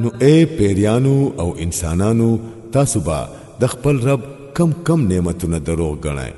نو اے پیریانو او انسانانو تاسو به د خپل رب کم کم نعمتونه دروغ ګڼئ